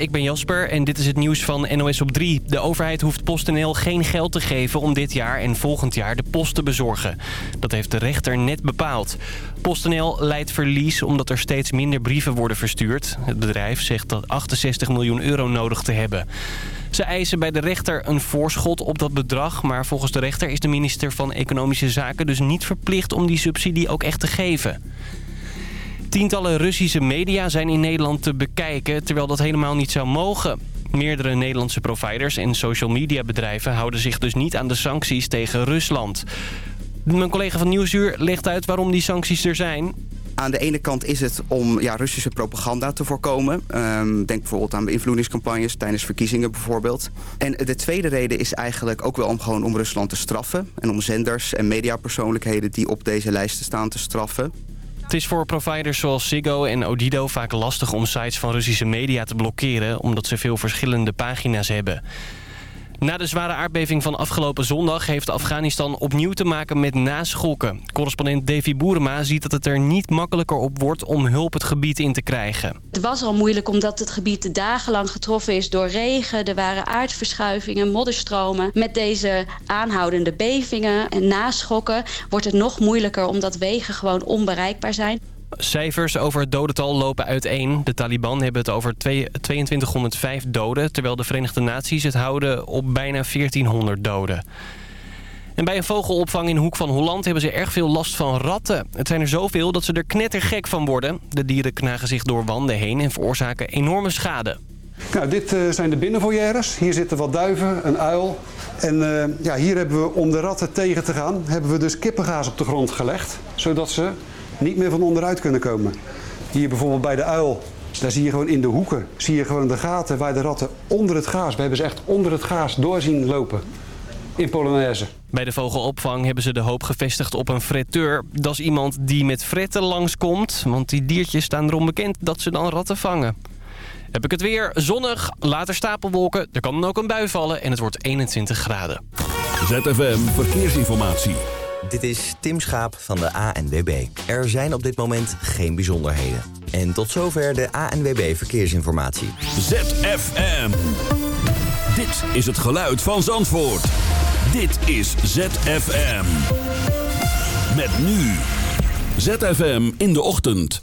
Ik ben Jasper en dit is het nieuws van NOS op 3. De overheid hoeft PostNL geen geld te geven om dit jaar en volgend jaar de post te bezorgen. Dat heeft de rechter net bepaald. PostNL leidt verlies omdat er steeds minder brieven worden verstuurd. Het bedrijf zegt dat 68 miljoen euro nodig te hebben. Ze eisen bij de rechter een voorschot op dat bedrag... maar volgens de rechter is de minister van Economische Zaken dus niet verplicht om die subsidie ook echt te geven. Tientallen Russische media zijn in Nederland te bekijken, terwijl dat helemaal niet zou mogen. Meerdere Nederlandse providers en social media bedrijven houden zich dus niet aan de sancties tegen Rusland. Mijn collega van Nieuwsuur legt uit waarom die sancties er zijn. Aan de ene kant is het om ja, Russische propaganda te voorkomen. Um, denk bijvoorbeeld aan beïnvloedingscampagnes tijdens verkiezingen bijvoorbeeld. En de tweede reden is eigenlijk ook wel om gewoon om Rusland te straffen. En om zenders en mediapersoonlijkheden die op deze lijsten staan te straffen. Het is voor providers zoals Ziggo en Odido vaak lastig om sites van Russische media te blokkeren... omdat ze veel verschillende pagina's hebben. Na de zware aardbeving van afgelopen zondag heeft Afghanistan opnieuw te maken met naschokken. Correspondent Davy Boerema ziet dat het er niet makkelijker op wordt om hulp het gebied in te krijgen. Het was al moeilijk omdat het gebied dagenlang getroffen is door regen. Er waren aardverschuivingen, modderstromen. Met deze aanhoudende bevingen en naschokken wordt het nog moeilijker omdat wegen gewoon onbereikbaar zijn. Cijfers over het dodental lopen uiteen. De Taliban hebben het over 2205 doden... terwijl de Verenigde Naties het houden op bijna 1400 doden. En bij een vogelopvang in Hoek van Holland hebben ze erg veel last van ratten. Het zijn er zoveel dat ze er knettergek van worden. De dieren knagen zich door wanden heen en veroorzaken enorme schade. Nou, dit uh, zijn de binnenvoyères. Hier zitten wat duiven, een uil. En uh, ja, hier hebben we, om de ratten tegen te gaan, hebben we dus kippengaas op de grond gelegd. Zodat ze niet meer van onderuit kunnen komen. Hier bijvoorbeeld bij de uil, daar zie je gewoon in de hoeken, zie je gewoon de gaten waar de ratten onder het gaas, we hebben ze echt onder het gaas doorzien lopen in Polonaise. Bij de vogelopvang hebben ze de hoop gevestigd op een fretteur. Dat is iemand die met fretten langskomt, want die diertjes staan erom bekend dat ze dan ratten vangen. Heb ik het weer zonnig, later stapelwolken, er kan dan ook een bui vallen en het wordt 21 graden. ZFM Verkeersinformatie. Dit is Tim Schaap van de ANWB. Er zijn op dit moment geen bijzonderheden. En tot zover de ANWB Verkeersinformatie. ZFM. Dit is het geluid van Zandvoort. Dit is ZFM. Met nu. ZFM in de ochtend.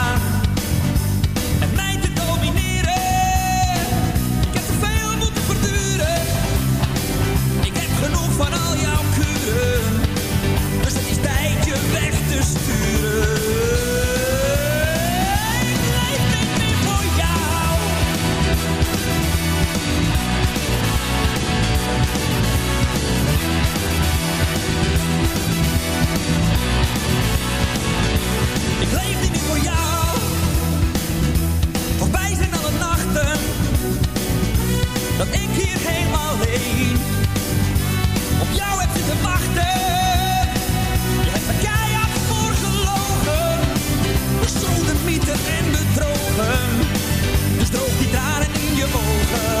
bedrogen. Dus droog die tranen in je ogen.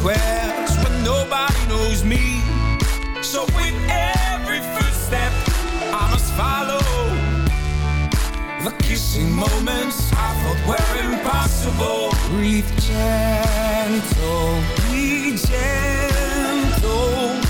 request when nobody knows me. So with every footstep I must follow the kissing moments I thought were impossible. Breathe gentle, be gentle.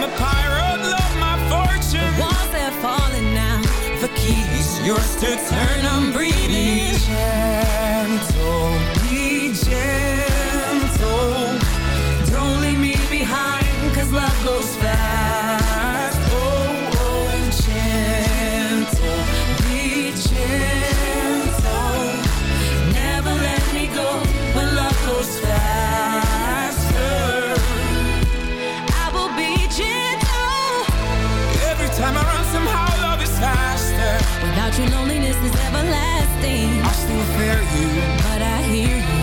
I'm a pirate, love my fortune. The walls are falling now, the keys yours to turn. I'm breathing. Be gentle. nothing. I still fear you, but I hear you.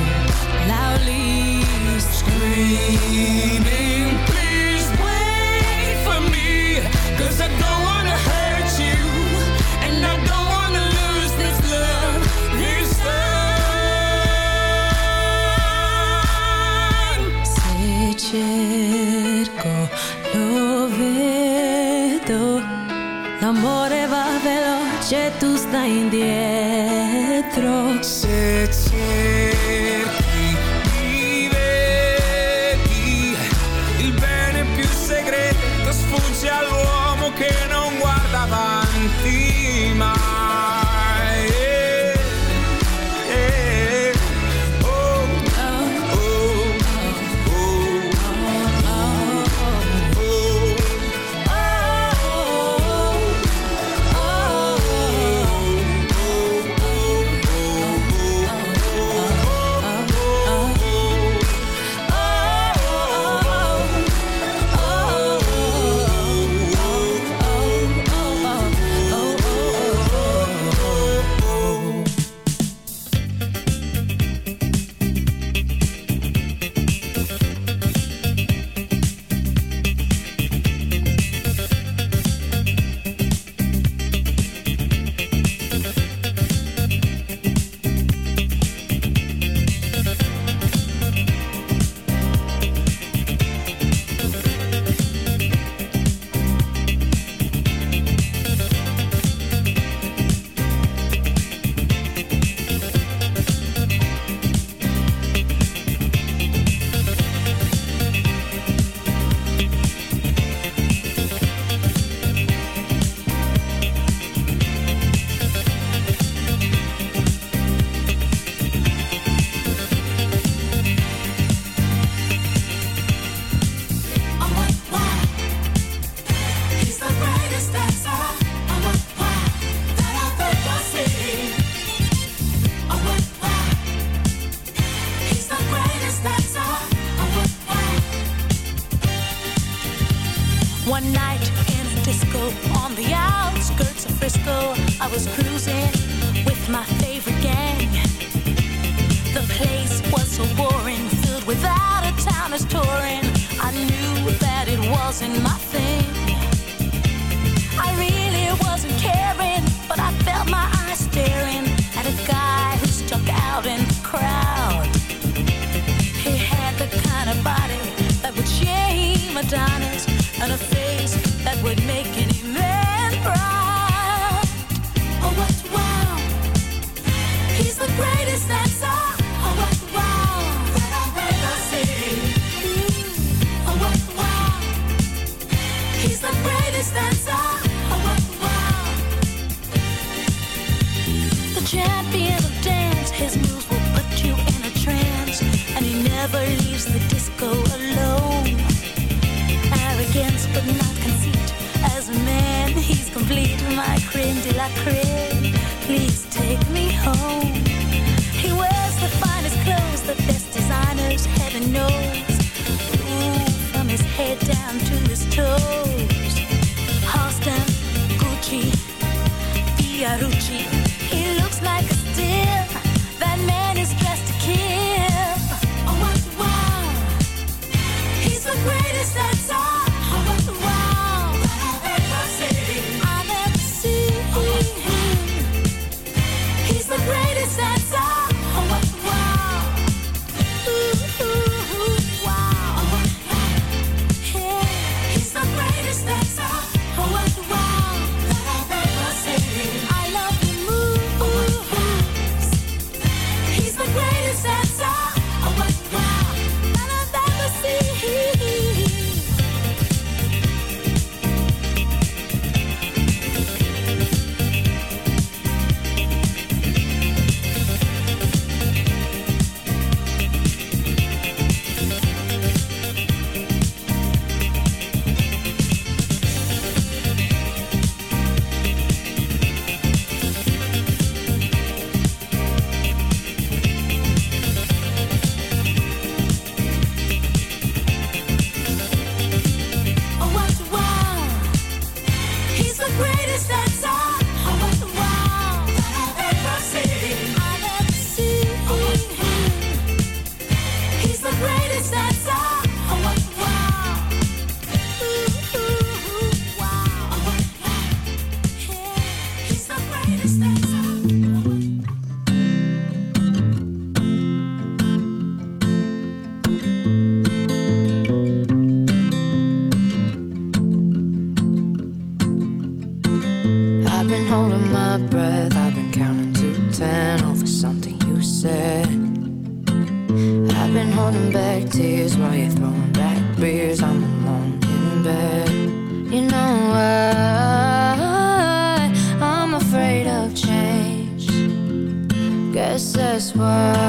world.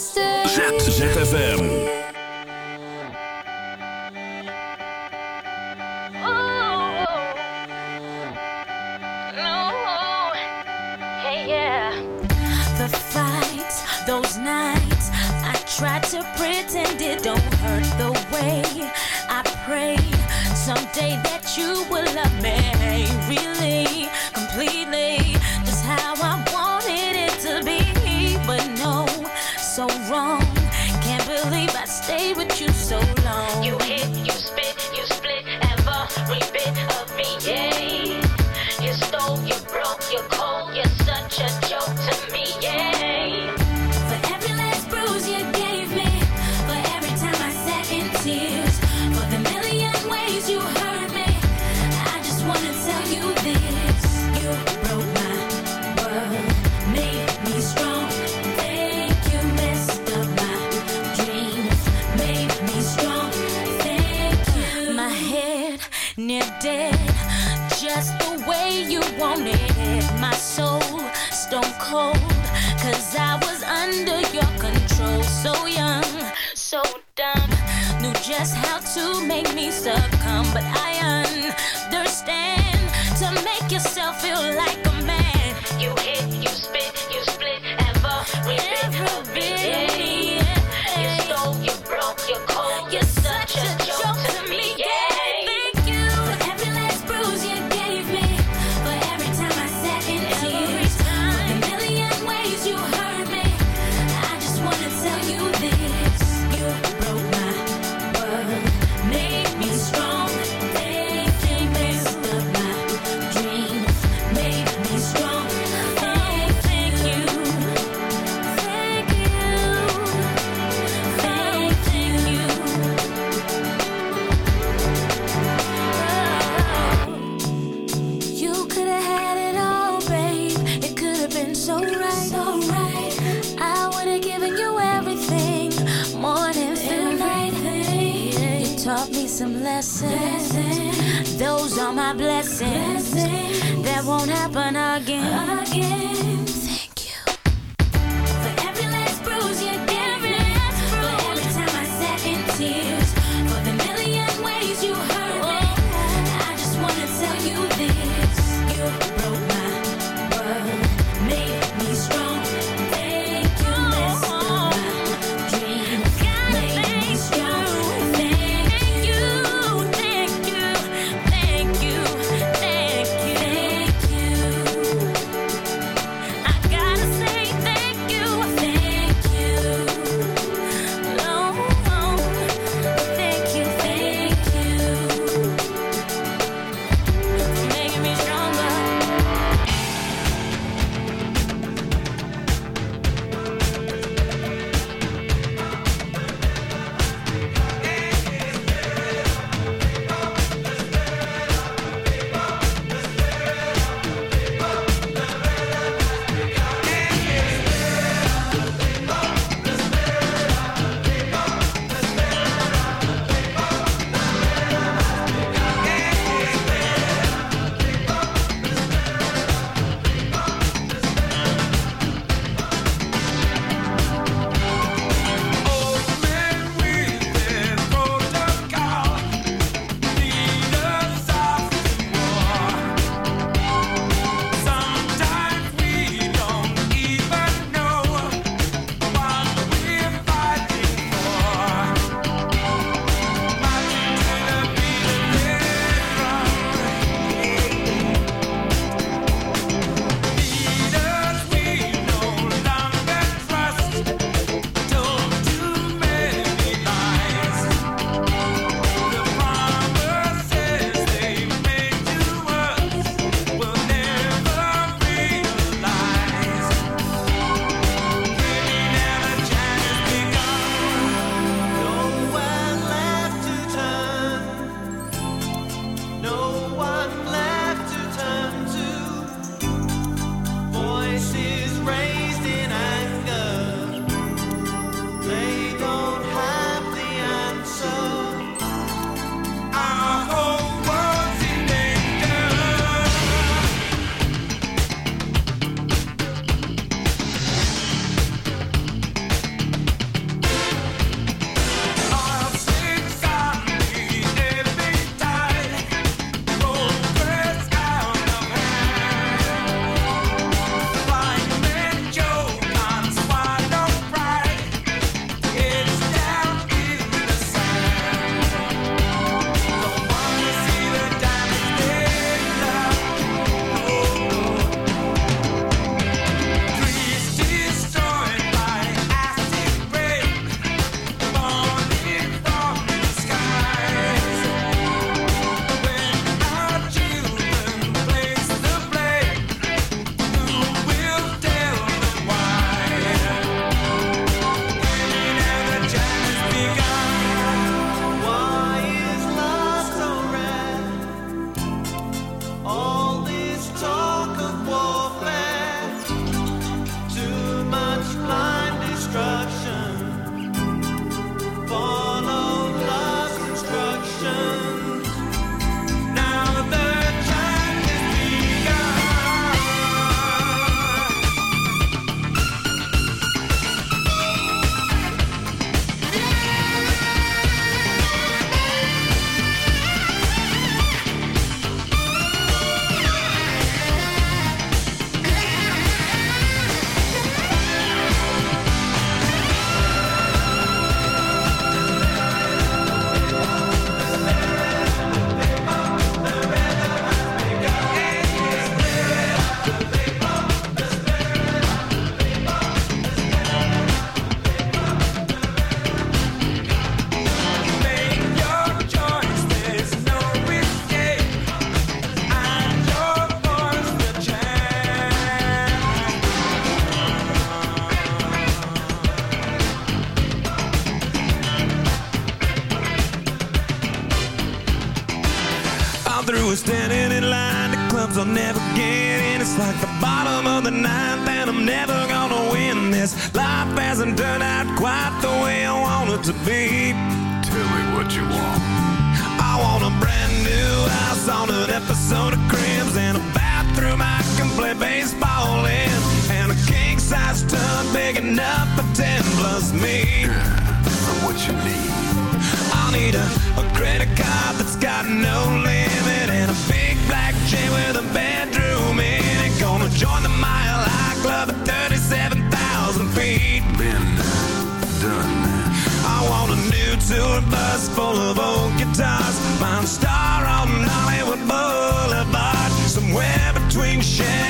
ZFM. those nights I to pretend it don't hurt the way. I pray someday that you will love me. Really completely. so to make me succumb, but I understand to make yourself feel like baseball in, and a king size tub big enough for ten plus me. what you need? I'll need a, a credit card that's got no limit and a big black chain with a bedroom in it. Gonna join the Mile High Club at 37,000 feet. Been done. I want a new tour bus full of old guitars. Mine star on Hollywood Boulevard. Somewhere between and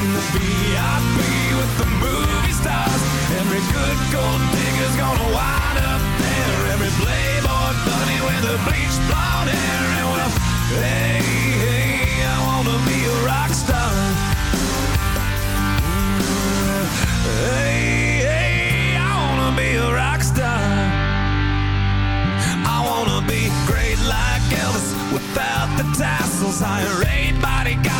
and the VIP with the movie stars. Every good gold digger's gonna wind up there. Every playboy bunny with a bleached blonde hair. And well, hey, hey, I wanna be a rock star. Hey, hey, I wanna be a rock star. I wanna be great like Elvis without the tassels. Hire eight bodyguards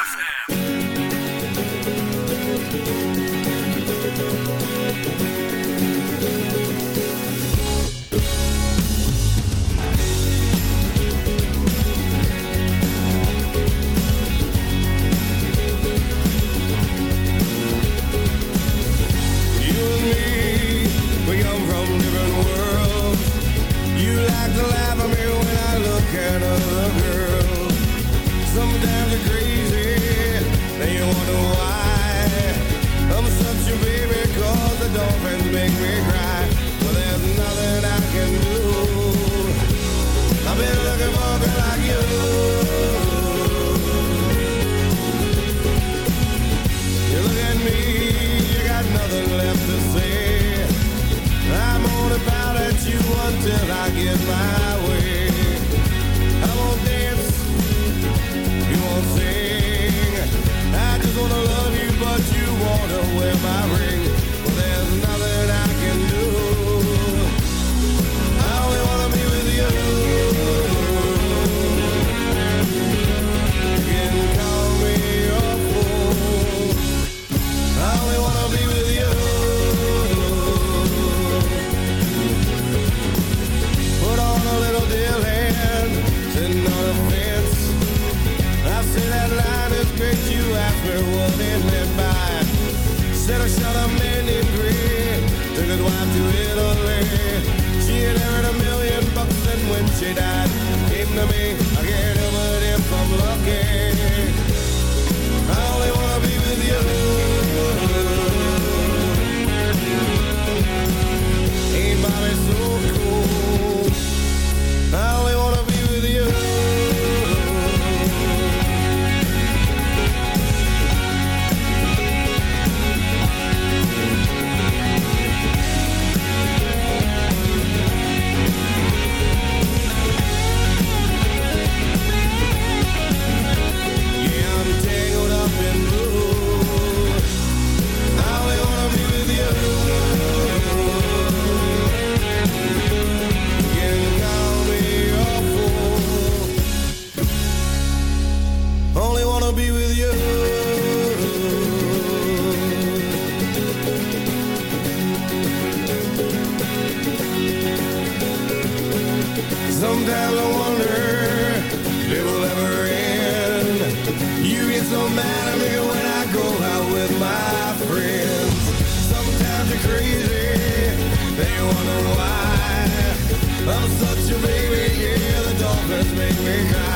Where my ring. she died Came to me, I can't help it if I'm lucky I only wanna be with you Ain't Bobby so so mad at me when I go out with my friends. Sometimes they're crazy, they wonder why. I'm such a baby, yeah, the dolphins make me cry.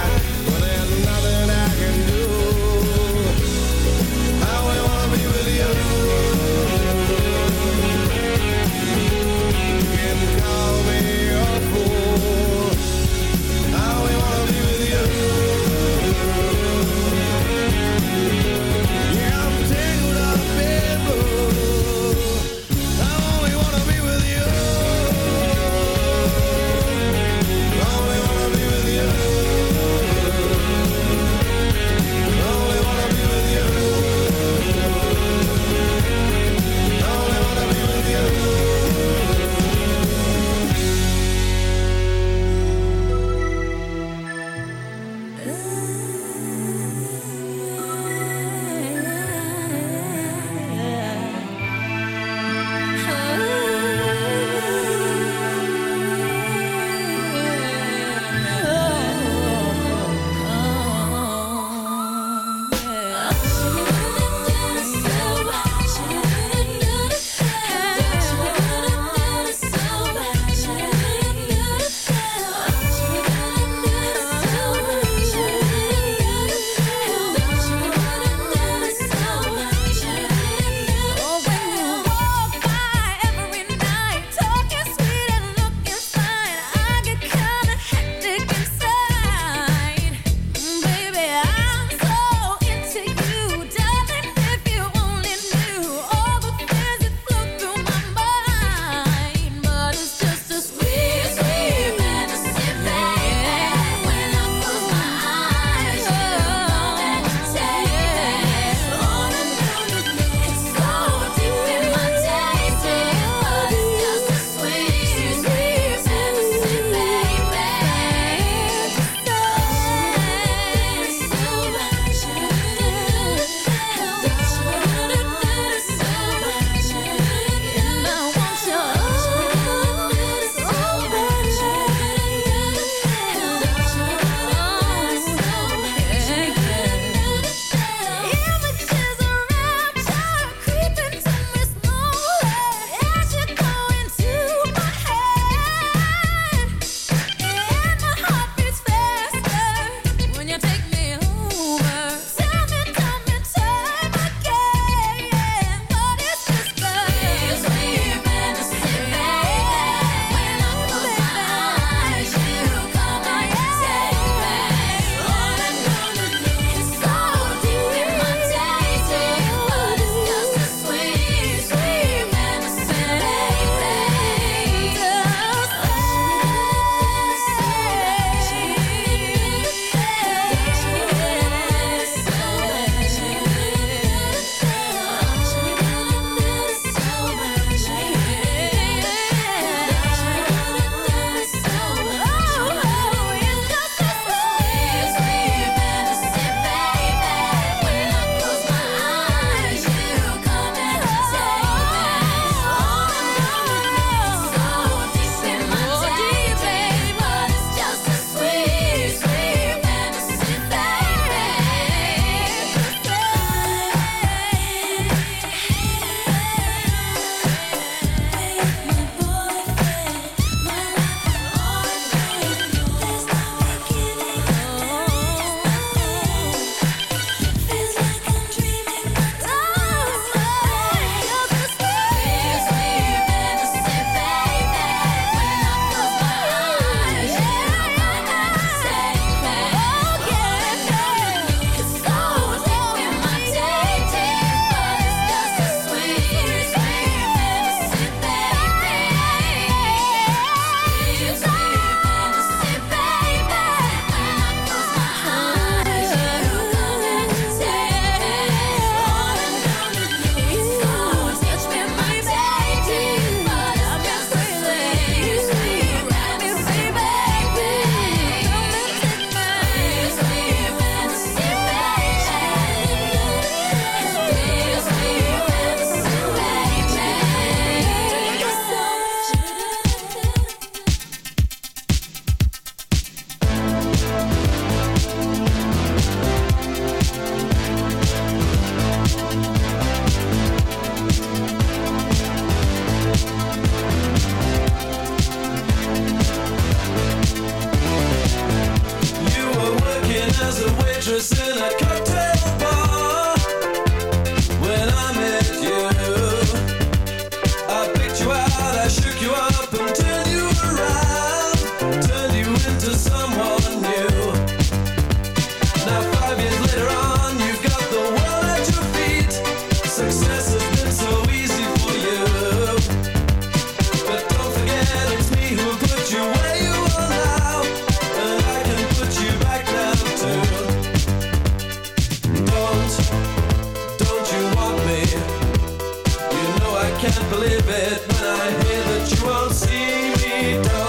can't believe it when I hear that you won't see me. No.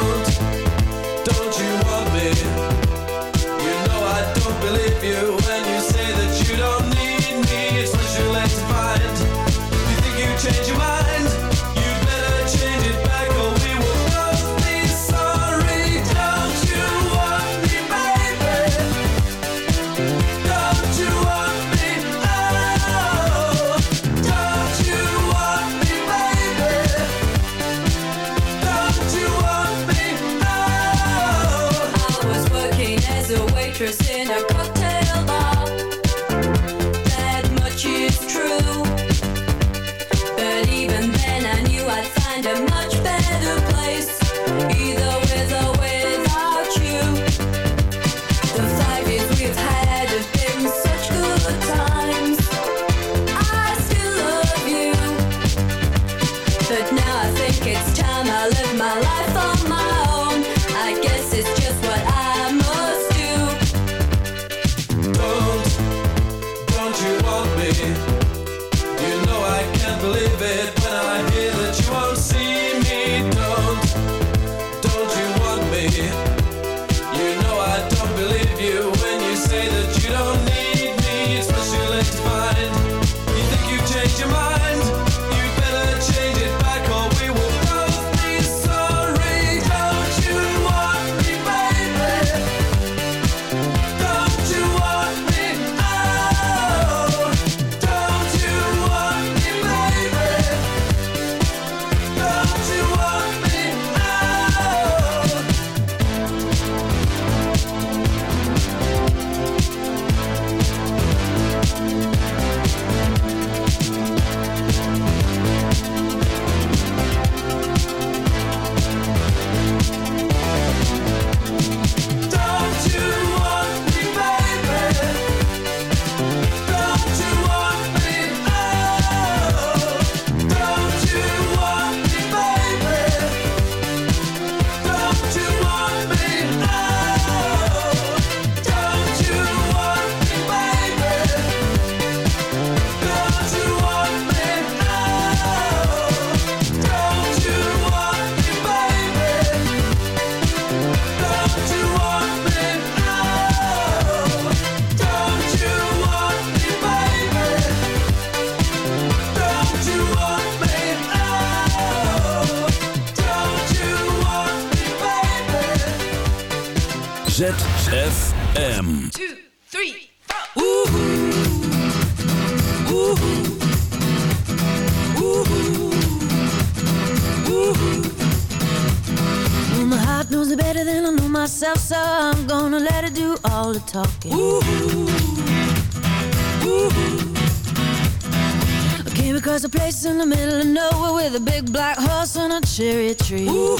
Ooh.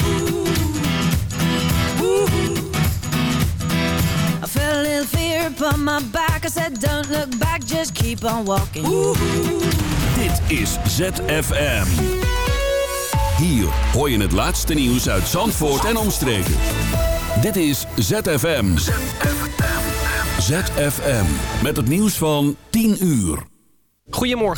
I felt a little fear my back. I said, don't look back, just keep on walking. Dit is ZFM. Hier hoor je het laatste nieuws uit Zandvoort en omstreken. Dit is ZFM. ZFM. Met het nieuws van 10 uur. Goedemorgen.